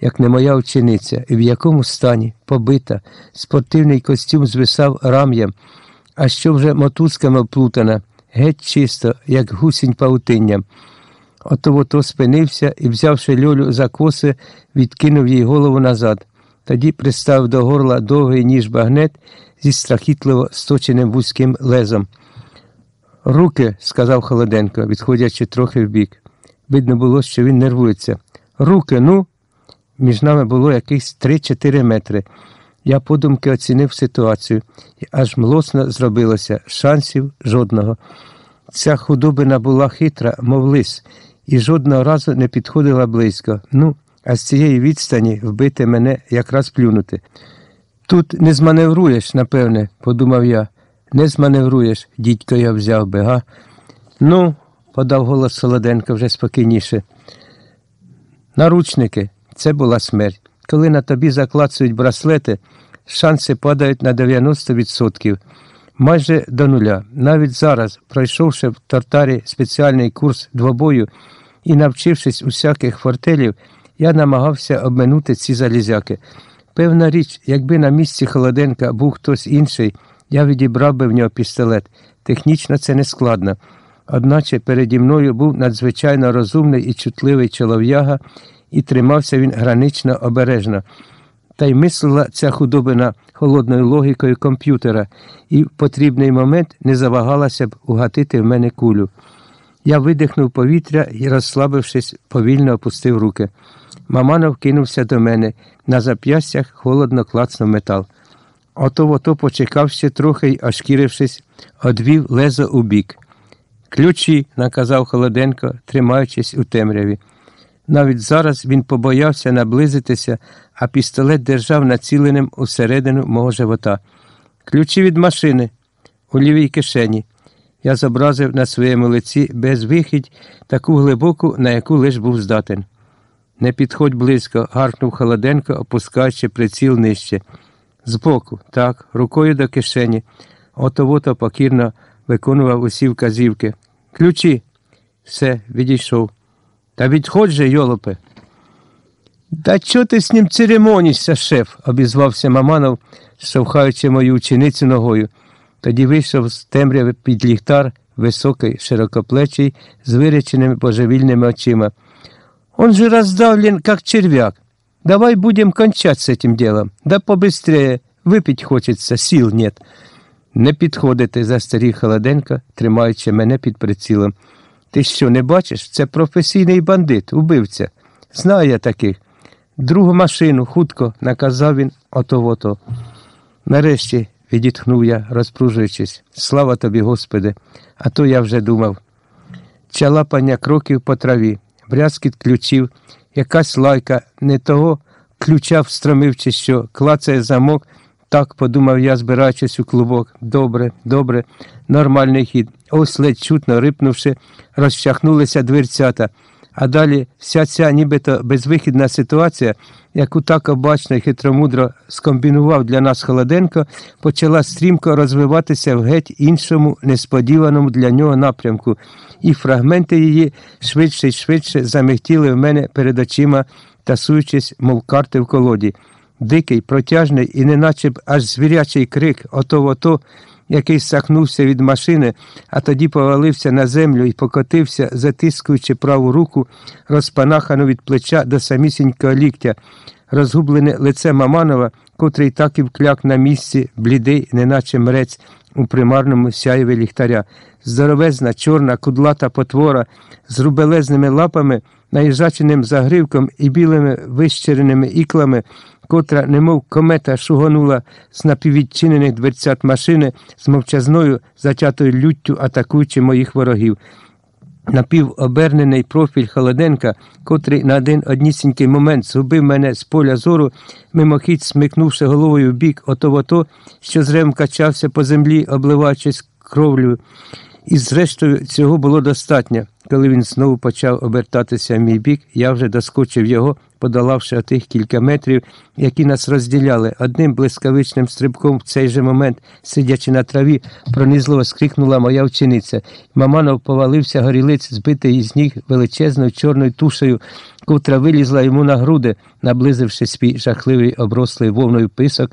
як не моя учениця, і в якому стані, побита, спортивний костюм звисав рам'ям, а що вже мотузками оплутана, геть чисто, як гусінь паутинням. Ото ото спинився і, взявши льолю за коси, відкинув їй голову назад. Тоді приставив до горла довгий ніж багнет зі страхітливо сточеним вузьким лезом. Руки, сказав Холоденко, відходячи трохи вбік. Видно було, що він нервується. Руки, ну. Між нами було якихось 3-4 метри. Я подумки оцінив ситуацію, аж млосно зробилося, шансів жодного. Ця худобина була хитра, мов лис, і жодного разу не підходила близько. Ну, а з цієї відстані вбити мене якраз плюнути. Тут не зманевруєш, напевне, подумав я. Не зманевруєш, дідько я взяв би, га? Ну, подав голос Солоденко вже спокійніше. Наручники, це була смерть. Коли на тобі заклацують браслети, шанси падають на 90%. Майже до нуля. Навіть зараз, пройшовши в тартарі спеціальний курс двобою і навчившись усяких фортелів, я намагався обминути ці залізяки. Певна річ, якби на місці Холоденка був хтось інший, я відібрав би в нього пістолет. Технічно це не складно. Одначе переді мною був надзвичайно розумний і чутливий чолов'яга, і тримався він гранично обережно. Та й мислила ця худобина холодною логікою комп'ютера, і в потрібний момент не завагалася б угатити в мене кулю. Я видихнув повітря і, розслабившись, повільно опустив руки. Маманов кинувся до мене. На зап'ястях холодно клацнув метал. Ото ото почекав ще трохи й, ошкірившись, одвів лезо у бік. Ключі, наказав Холоденко, тримаючись у темряві. Навіть зараз він побоявся наблизитися, а пістолет держав націленим усередину мого живота. Ключі від машини у лівій кишені. Я зобразив на своєму лиці безвихідь таку глибоку, на яку лиш був здатен. Не підходь близько, гаркнув Холоденко, опускаючи приціл нижче. Збоку, так, рукою до кишені. Ото-вото покірно виконував усі вказівки. Ключі. Все, відійшов. Та відходь же, йолопе. Та чого ти з ним церемонішся, шеф? обізвався Маманов, штовхаючи мою ученицю ногою. Тоді вийшов з темряви під ліхтар, високий, широкоплечий, з виреченими божевільними очима. Он же раздавлен, как червяк. Давай будем кончать с этим делом. Да побыстрее. Випить хочеться, сил нет. Не підходити, застарів Холоденко, тримаючи мене під прицілом. Ти що, не бачиш? Це професійний бандит, убивця. Знаю я таких. Другу машину, хутко, наказав він ото-ото. Нарешті відітхнув я, розпружуючись. Слава тобі, Господи, а то я вже думав. Чалапання кроків по траві, брязкіт ключів, якась лайка, не того ключа встромив чи що, клацає замок. Так, подумав я, збираючись у клубок. Добре, добре, нормальний хід. Ось ледь чутно рипнувши, розчахнулися дверцята. А далі вся ця нібито безвихідна ситуація, яку так обачно і хитромудро скомбінував для нас Холоденко, почала стрімко розвиватися в геть іншому, несподіваному для нього напрямку, і фрагменти її швидше й швидше замихтіли в мене перед очима, тасуючись, мов карти в колоді. Дикий, протяжний і неначе б аж звірячий крик ото-ото, який сахнувся від машини, а тоді повалився на землю і покотився, затискуючи праву руку, розпанахану від плеча до самісінького ліктя, розгублене лице Маманова, котрий так і вкляк на місці, блідий, неначе мрець у примарному сяєві ліхтаря, здоровезна, чорна, кудлата потвора з рубелезними лапами, наїжаченим загривком і білими вищереними іклами котра, немов комета, шугонула з напіввідчинених дверцят машини з мовчазною затятою люттю, атакуючи моїх ворогів. Напівобернений профіль Холоденка, котрий на один однісінький момент згубив мене з поля зору, мимохідь смикнувши головою в бік ото-ото, що зрем качався по землі, обливаючись кровлю. І, зрештою, цього було достатньо. Коли він знову почав обертатися в мій бік, я вже доскочив його, подолавши отих кілька метрів, які нас розділяли, одним блискавичним стрибком в цей же момент, сидячи на траві, пронизливо скрикнула моя вчениця. Маманов повалився горілиць, збитий із ніг величезною чорною тушею, котра вилізла йому на груди, наблизивши свій жахливий оброслий вовною писок